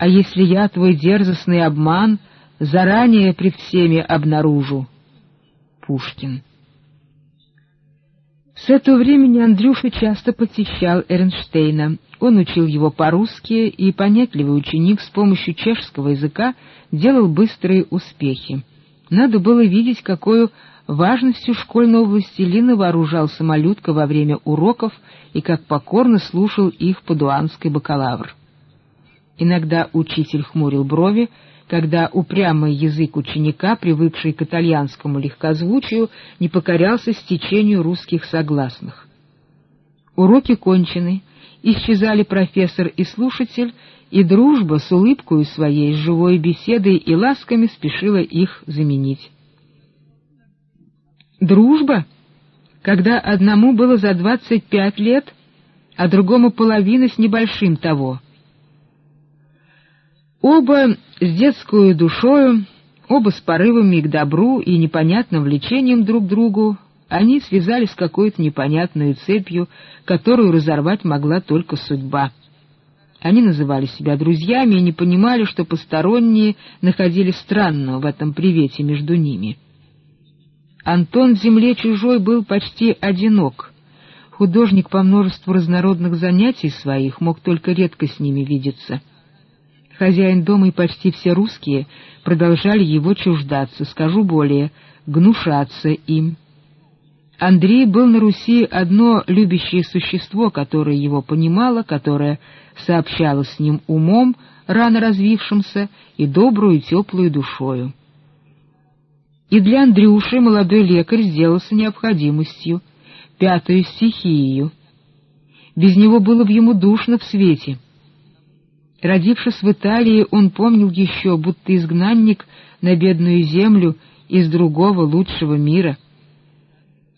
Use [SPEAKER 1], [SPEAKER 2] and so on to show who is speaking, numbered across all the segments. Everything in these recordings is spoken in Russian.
[SPEAKER 1] А если я твой дерзостный обман заранее пред всеми обнаружу? Пушкин. С этого времени Андрюша часто посещал Эрнштейна. Он учил его по-русски, и понятливый ученик с помощью чешского языка делал быстрые успехи. Надо было видеть, какую важностью школьного властелина вооружался малютка во время уроков и как покорно слушал их падуанский бакалавр. Иногда учитель хмурил брови, когда упрямый язык ученика, привыкший к итальянскому легкозвучию, не покорялся стечению русских согласных. Уроки кончены, исчезали профессор и слушатель, и дружба с улыбкой своей, с живой беседой и ласками спешила их заменить. Дружба, когда одному было за двадцать пять лет, а другому половина с небольшим того. Оба с детскую душою, оба с порывами к добру и непонятным влечением друг к другу, они связались какой-то непонятной цепью, которую разорвать могла только судьба. Они называли себя друзьями и не понимали, что посторонние находили странного в этом привете между ними. Антон в земле чужой был почти одинок. Художник по множеству разнородных занятий своих мог только редко с ними видеться. Хозяин дома и почти все русские продолжали его чуждаться, скажу более, гнушаться им. Андрей был на Руси одно любящее существо, которое его понимало, которое сообщало с ним умом, рано развившимся, и добрую теплую душою. И для Андрюши молодой лекарь сделался необходимостью, пятую стихией. Без него было бы ему душно в свете. Родившись в Италии, он помнил еще, будто изгнанник на бедную землю из другого лучшего мира.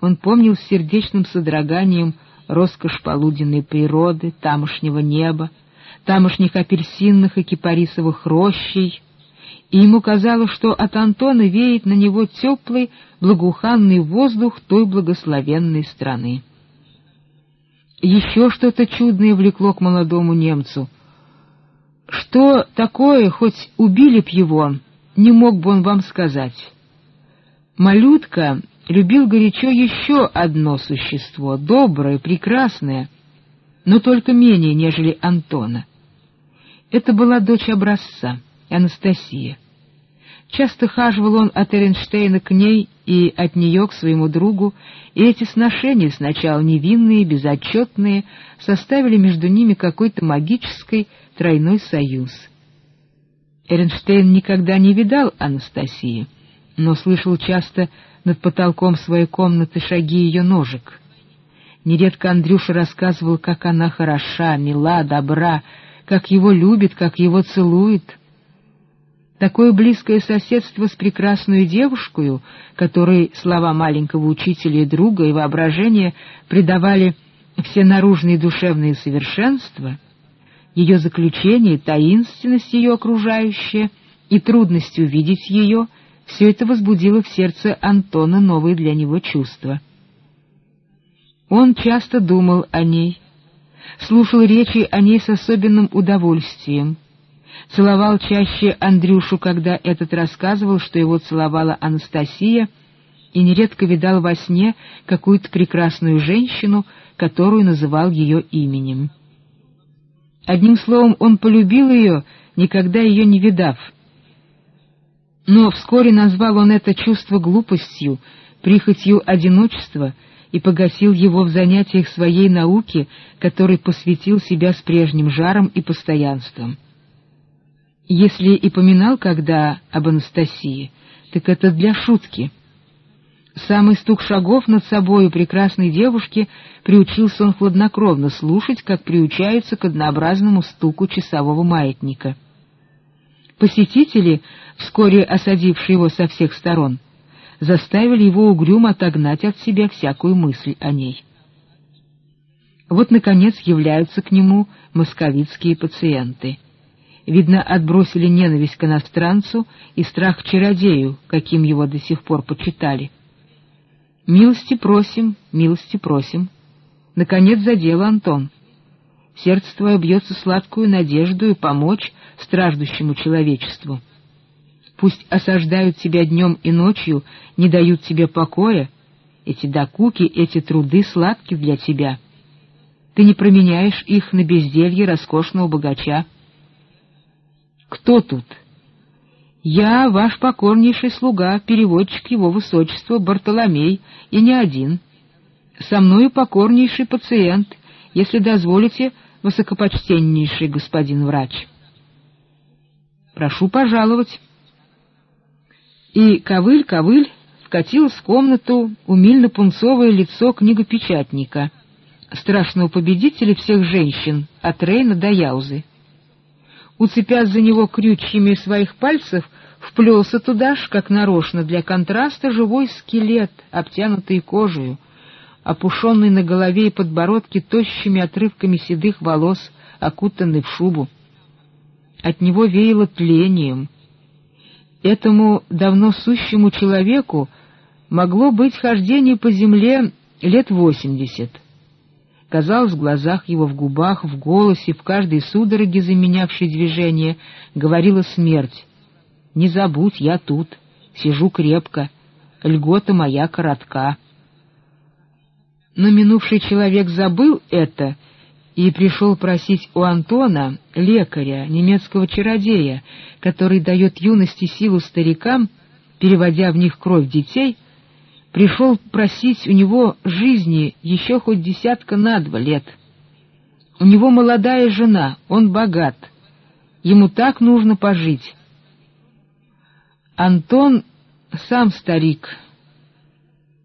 [SPEAKER 1] Он помнил с сердечным содроганием роскошь полуденной природы, тамошнего неба, тамошних апельсинных и кипарисовых рощей, и ему казалось, что от Антона веет на него теплый, благоуханный воздух той благословенной страны. Еще что-то чудное влекло к молодому немцу. Что такое, хоть убили б его, не мог бы он вам сказать. Малютка любил горячо еще одно существо, доброе, прекрасное, но только менее, нежели Антона. Это была дочь образца, Анастасия. Часто хаживал он от Эренштейна к ней и от нее к своему другу, и эти сношения, сначала невинные, безотчетные, составили между ними какой-то магический тройной союз. Эренштейн никогда не видал Анастасии, но слышал часто над потолком своей комнаты шаги ее ножек. Нередко Андрюша рассказывал, как она хороша, мила, добра, как его любит, как его целует — Такое близкое соседство с прекрасной девушкой, которой слова маленького учителя и друга и воображение придавали все наружные душевные совершенства, ее заключение, таинственность ее окружающая и трудность увидеть ее, все это возбудило в сердце Антона новые для него чувства. Он часто думал о ней, слушал речи о ней с особенным удовольствием, целовал чаще Андрюшу, когда этот рассказывал, что его целовала Анастасия, и нередко видал во сне какую-то прекрасную женщину, которую называл ее именем. Одним словом, он полюбил ее, никогда ее не видав. Но вскоре назвал он это чувство глупостью, прихотью одиночества и погасил его в занятиях своей науки, которой посвятил себя с прежним жаром и постоянством. Если и поминал когда об Анастасии, так это для шутки. Самый стук шагов над собою прекрасной девушки приучился он хладнокровно слушать, как приучается к однообразному стуку часового маятника. Посетители, вскоре осадившие его со всех сторон, заставили его угрюмо отогнать от себя всякую мысль о ней. Вот, наконец, являются к нему московицкие пациенты — видно, отбросили ненависть к иностранцу и страх к чародею, каким его до сих пор почитали. «Милости просим, милости просим». Наконец задел Антон. Сердце твое бьется сладкую надеждою помочь страждущему человечеству. Пусть осаждают тебя днем и ночью, не дают тебе покоя. Эти докуки, эти труды сладки для тебя. Ты не променяешь их на безделье роскошного богача. Кто тут? Я ваш покорнейший слуга, переводчик его высочества Бартоломей, и не один. Со мною покорнейший пациент, если дозволите, высокопочтеннейший господин врач. Прошу пожаловать. И ковыль-ковыль вкатил в комнату умильно-пунцовое лицо книгопечатника, страшного победителя всех женщин, от Рейна до Яузы. Уцепясь за него крючьями своих пальцев, вплелся туда ж, как нарочно, для контраста живой скелет, обтянутый кожей, опушенный на голове и подбородке тощими отрывками седых волос, окутанный в шубу. От него веяло тлением. Этому давно сущему человеку могло быть хождение по земле лет восемьдесят. Казалось, в глазах его, в губах, в голосе, в каждой судороге, заменявшей движение, говорила смерть. «Не забудь, я тут, сижу крепко, льгота моя коротка». Но минувший человек забыл это и пришел просить у Антона, лекаря, немецкого чародея, который дает юности силу старикам, переводя в них кровь детей, пришел просить у него жизни еще хоть десятка на два лет. У него молодая жена, он богат, ему так нужно пожить. Антон сам старик.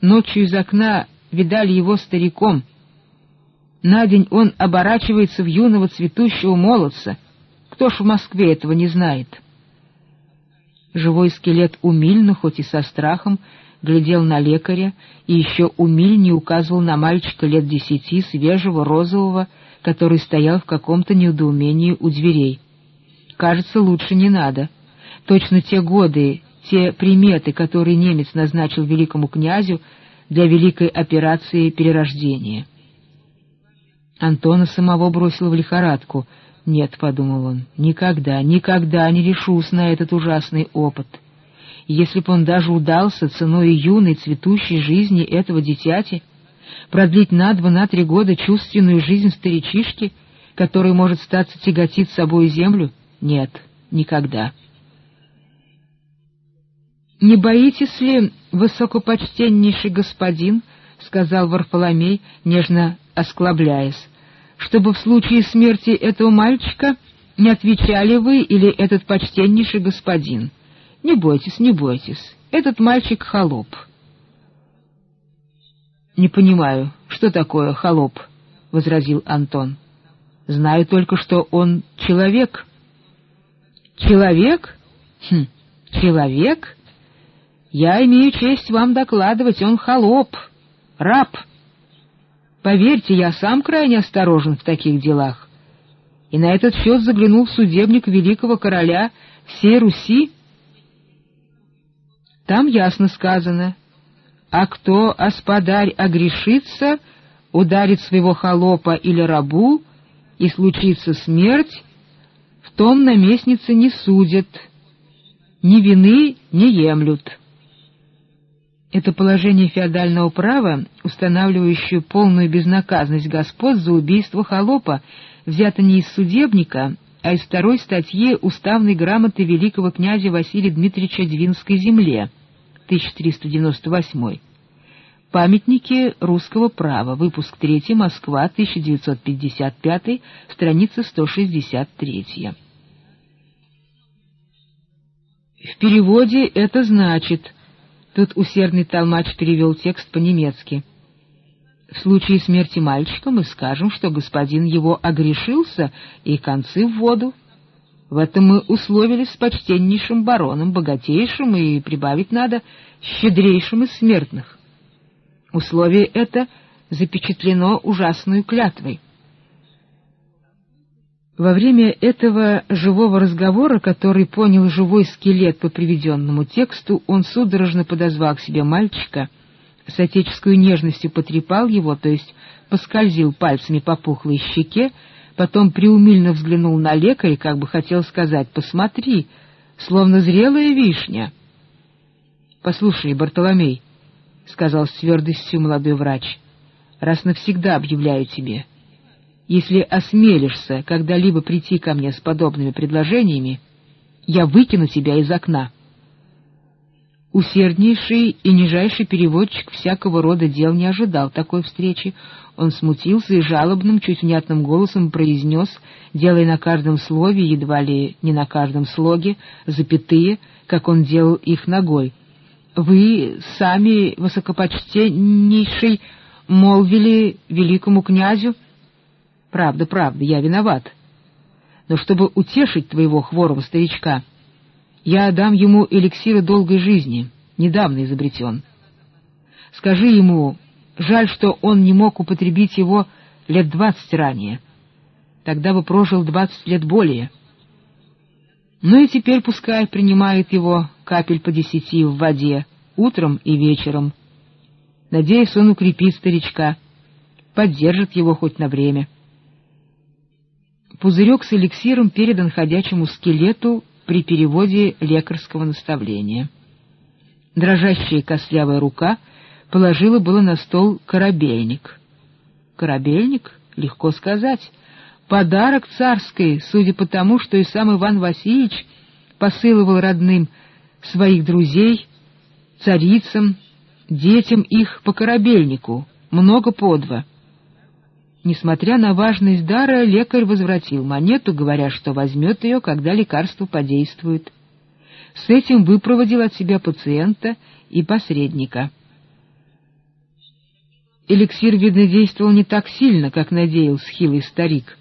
[SPEAKER 1] Ночью из окна видали его стариком. На день он оборачивается в юного цветущего молодца. Кто ж в Москве этого не знает? Живой скелет умильно, хоть и со страхом, глядел на лекаря и еще умильнее указывал на мальчика лет десяти, свежего, розового, который стоял в каком-то недоумении у дверей. Кажется, лучше не надо. Точно те годы, те приметы, которые немец назначил великому князю, для великой операции перерождения. Антона самого бросил в лихорадку. «Нет», — подумал он, — «никогда, никогда не решусь на этот ужасный опыт. Если б он даже удался ценой юной цветущей жизни этого дитяти, продлить на два, на три года чувственную жизнь старичишки, который может статься тяготить собой землю, нет, никогда». «Не боитесь ли, высокопочтеннейший господин, — сказал Варфоломей, нежно осклабляясь, — чтобы в случае смерти этого мальчика не отвечали вы или этот почтеннейший господин? Не бойтесь, не бойтесь, этот мальчик — холоп». «Не понимаю, что такое холоп?» — возразил Антон. «Знаю только, что он человек». «Человек? Хм, человек?» Я имею честь вам докладывать, он холоп, раб. Поверьте, я сам крайне осторожен в таких делах. И на этот счет заглянул в судебник великого короля всей Руси. Там ясно сказано, а кто, осподарь, огрешится, ударит своего холопа или рабу, и случится смерть, в том наместницы не судят, ни вины не емлют. Это положение феодального права, устанавливающее полную безнаказанность господ за убийство холопа, взято не из судебника, а из второй статьи Уставной грамоты великого князя Василия Дмитриевича Двинской земле, 1398. Памятники русского права, выпуск 3, Москва, 1955, страница 163. В переводе это значит Тут усердный толмач перевел текст по-немецки. В случае смерти мальчика мы скажем, что господин его огрешился, и концы в воду. В этом мы условились с почтеннейшим бароном, богатейшим и, прибавить надо, щедрейшим из смертных. Условие это запечатлено ужасной клятвой. Во время этого живого разговора, который понял живой скелет по приведенному тексту, он судорожно подозвал к себе мальчика, с отеческую нежностью потрепал его, то есть поскользил пальцами по пухлой щеке, потом приумильно взглянул на лекаря, как бы хотел сказать «посмотри», словно зрелая вишня. «Послушай, Бартоломей», — сказал с твердостью молодой врач, — «раз навсегда объявляю тебе, если осмелишься когда-либо прийти ко мне с подобными предложениями, я выкину тебя из окна». Усерднейший и нижайший переводчик всякого рода дел не ожидал такой встречи. Он смутился и жалобным, чуть внятным голосом произнес, делая на каждом слове, едва ли не на каждом слоге, запятые, как он делал их ногой. «Вы сами, высокопочтеннейший, молвили великому князю...» «Правда, правда, я виноват. Но чтобы утешить твоего хворого старичка...» Я дам ему эликсира долгой жизни, недавно изобретен. Скажи ему, жаль, что он не мог употребить его лет двадцать ранее. Тогда бы прожил двадцать лет более. Ну и теперь пускай принимает его капель по десяти в воде, утром и вечером. Надеюсь, он укрепит старичка, поддержит его хоть на время. Пузырек с эликсиром передан ходячему скелету при переводе лекарского наставления. Дрожащая костлявая рука положила было на стол корабельник. Корабельник? Легко сказать. Подарок царской, судя по тому, что и сам Иван Васильевич посылывал родным своих друзей, царицам, детям их по корабельнику, много по два — Несмотря на важность дара, лекарь возвратил монету, говоря, что возьмет ее, когда лекарство подействует. С этим выпроводил от себя пациента и посредника. Эликсир, видно, действовал не так сильно, как надеялся хилый старик.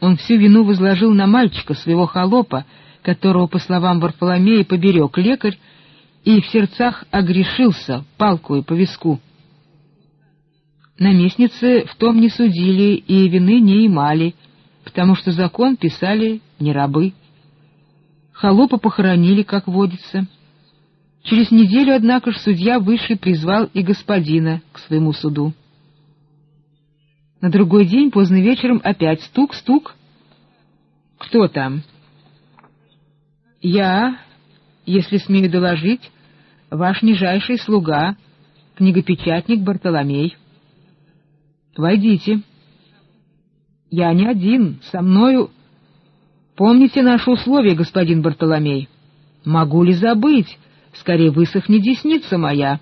[SPEAKER 1] Он всю вину возложил на мальчика, своего холопа, которого, по словам Варфоломея, поберег лекарь, и в сердцах огрешился палку по виску. Наместницы в том не судили и вины не имали, потому что закон писали не рабы. Холопа похоронили, как водится. Через неделю, однако ж, судья Высший призвал и господина к своему суду. На другой день, поздно вечером, опять стук-стук. «Кто там?» «Я, если смею доложить, ваш нижайший слуга, книгопечатник Бартоломей». Войдите. Я не один, со мною... Помните наши условия, господин Бартоломей? Могу ли забыть? Скорее высохни десница моя.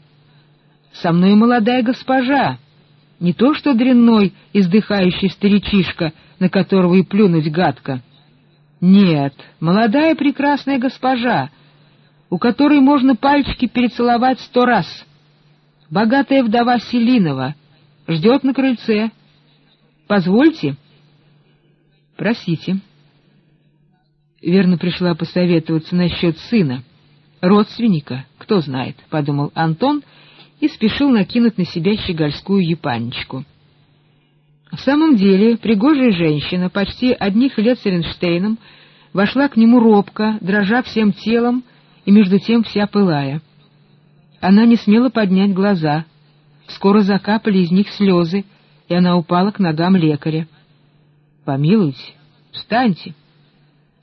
[SPEAKER 1] Со мной молодая госпожа, не то что дрянной, издыхающий старичишка, на которого и плюнуть гадко. Нет, молодая прекрасная госпожа, у которой можно пальчики перецеловать сто раз. Богатая вдова Селинова — Ждет на крыльце. Позвольте. Просите. Верно пришла посоветоваться насчет сына. Родственника, кто знает, — подумал Антон и спешил накинуть на себя щегольскую епанечку. В самом деле, пригожая женщина, почти одних лет с Ренштейном, вошла к нему робко, дрожа всем телом и между тем вся пылая. Она не смела поднять глаза — Скоро закапали из них слезы, и она упала к ногам лекаря. «Помилуйте, встаньте,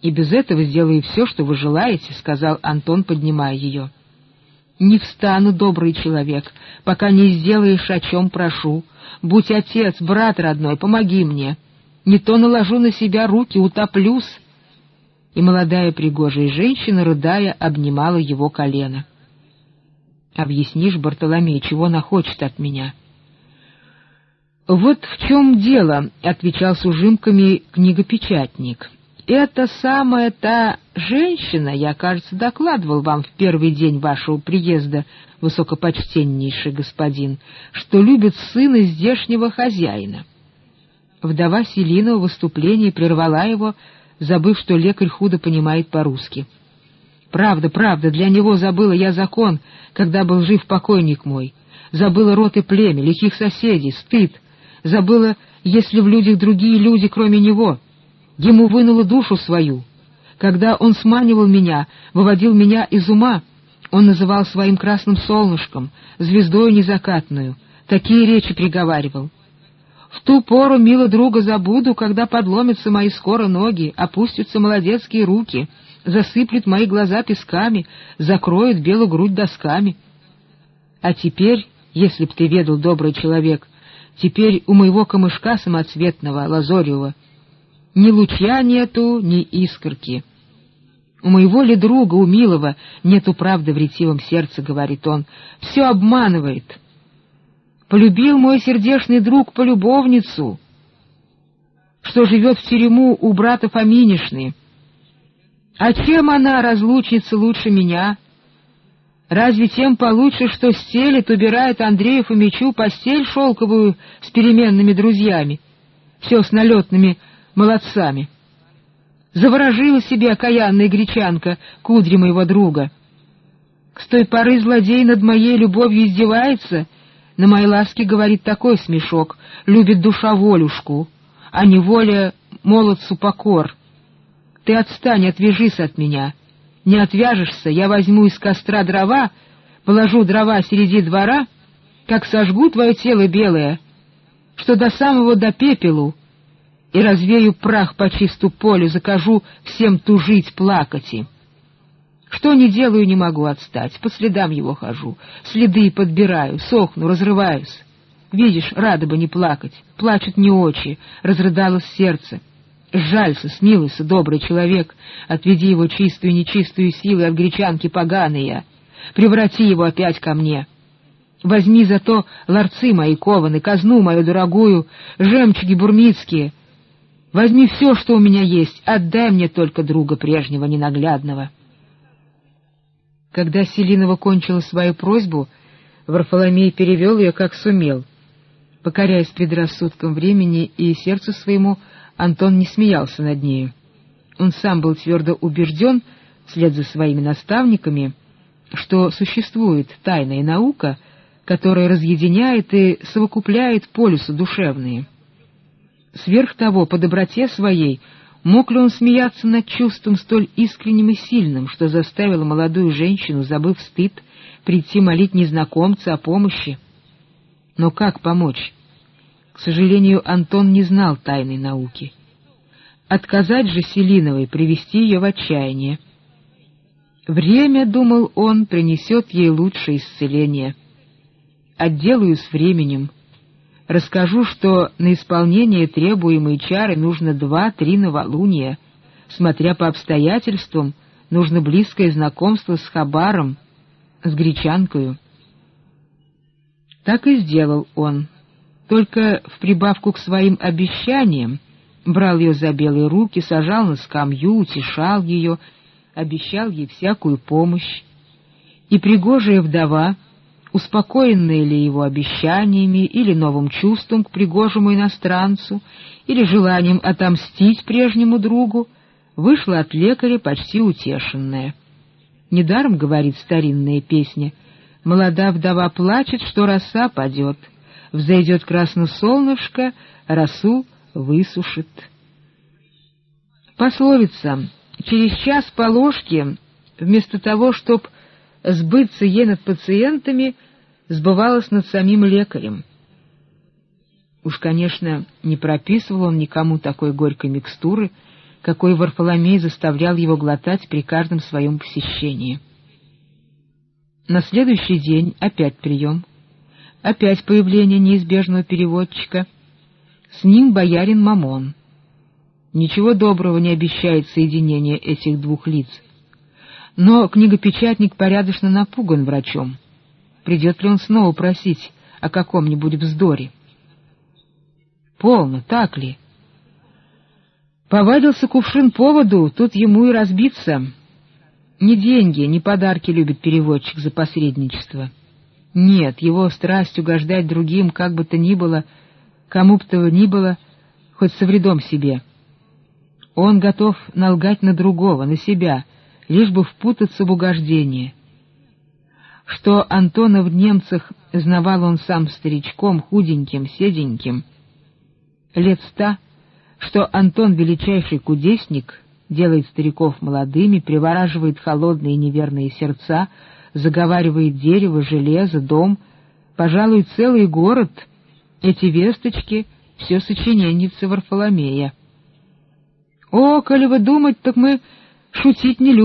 [SPEAKER 1] и без этого сделаю все, что вы желаете», — сказал Антон, поднимая ее. «Не встану, добрый человек, пока не сделаешь, о чем прошу. Будь отец, брат родной, помоги мне. Не то наложу на себя руки, утоплюсь». И молодая пригожая женщина, рыдая, обнимала его колено. Объяснишь, Бартоломей, чего она хочет от меня? — Вот в чем дело, — отвечал с ужимками книгопечатник. — Это самая та женщина, я, кажется, докладывал вам в первый день вашего приезда, высокопочтеннейший господин, что любит сына здешнего хозяина. Вдова Селина в выступлении прервала его, забыв, что лекарь худо понимает по-русски. — Правда, правда, для него забыла я закон, когда был жив покойник мой. Забыла род и племя, лихих соседей, стыд. Забыла, если в людях другие люди, кроме него. Ему вынула душу свою. Когда он сманивал меня, выводил меня из ума, он называл своим красным солнышком, звездою незакатную. Такие речи приговаривал. В ту пору, мило друга, забуду, когда подломятся мои скоро ноги, опустятся молодецкие руки, засыплют мои глаза песками, закроют белую грудь досками. А теперь, если б ты ведал, добрый человек, теперь у моего камышка самоцветного, лазоревого, ни луча нету, ни искорки. У моего ли друга, у милого, нету правды в ретивом сердце, — говорит он, — все обманывает. Полюбил мой сердечный друг полюбовницу, что живет в тюрьму у брата Фоминишны. А чем она, разлучница, лучше меня? Разве тем получше, что стелит, убирает Андрею Фомичу постель шелковую с переменными друзьями, все с налетными молодцами? Заворожила себе окаянная гречанка кудри моего друга. С той поры злодей над моей любовью издевается, на моей ласке говорит такой смешок, любит душа волюшку, а не воля молодцу покор. Ты отстань, отвяжись от меня. Не отвяжешься, я возьму из костра дрова, положу дрова среди двора, как сожгу твое тело белое, что до самого до пепелу, и развею прах по чисту полю, закажу всем тужить, плакати. Что не делаю, не могу отстать, по следам его хожу, следы подбираю, сохну, разрываюсь. Видишь, рада бы не плакать, плачут не очи, разрыдалось сердце. Жалься, смилуйся, добрый человек, отведи его чистую и нечистую силы от гречанки поганые, преврати его опять ко мне. Возьми зато ларцы мои кованы, казну мою дорогую, жемчуги бурмицкие. Возьми все, что у меня есть, отдай мне только друга прежнего ненаглядного. Когда Селинова кончила свою просьбу, Варфоломей перевел ее как сумел. Покоряясь предрассудкам времени и сердцу своему, Антон не смеялся над нею. Он сам был твердо убежден, вслед за своими наставниками, что существует тайная наука, которая разъединяет и совокупляет полюсы душевные. Сверх того, по доброте своей, мог ли он смеяться над чувством столь искренним и сильным, что заставило молодую женщину, забыв стыд, прийти молить незнакомца о помощи? Но как помочь? К сожалению, Антон не знал тайной науки. Отказать же Селиновой, привести ее в отчаяние. Время, думал он, принесет ей лучшее исцеление. Отделаюсь временем. Расскажу, что на исполнение требуемой чары нужно два-три новолуния. Смотря по обстоятельствам, нужно близкое знакомство с Хабаром, с гречанкою. Так и сделал он только в прибавку к своим обещаниям брал ее за белые руки, сажал на скамью, утешал ее, обещал ей всякую помощь. И пригожая вдова, успокоенная ли его обещаниями или новым чувством к пригожему иностранцу, или желанием отомстить прежнему другу, вышла от лекаря почти утешенная. Недаром, говорит старинная песня, молода вдова плачет, что роса падет — взойдет красное солнышко, росу высушит. Пословица «через час по ложке» вместо того, чтоб сбыться ей над пациентами, сбывалась над самим лекарем. Уж, конечно, не прописывал он никому такой горькой микстуры, какой Варфоломей заставлял его глотать при каждом своем посещении. На следующий день опять прием — Опять появление неизбежного переводчика. С ним боярин Мамон. Ничего доброго не обещает соединение этих двух лиц. Но книгопечатник порядочно напуган врачом. Придет ли он снова просить о каком-нибудь вздоре? Полно, так ли? Повадился кувшин поводу, тут ему и разбиться. Не деньги, не подарки любит переводчик за посредничество. Нет, его страсть угождать другим, как бы то ни было, кому бы то ни было, хоть со вредом себе. Он готов налгать на другого, на себя, лишь бы впутаться в угождение. Что Антона в немцах знавал он сам старичком, худеньким, седеньким, лет ста, что Антон величайший кудесник, делает стариков молодыми, привораживает холодные неверные сердца, заговаривает дерево, железо, дом, пожалуй, целый город, эти весточки все сочиненница Варфоломея. О, коли вы думать, так мы шутить не любим.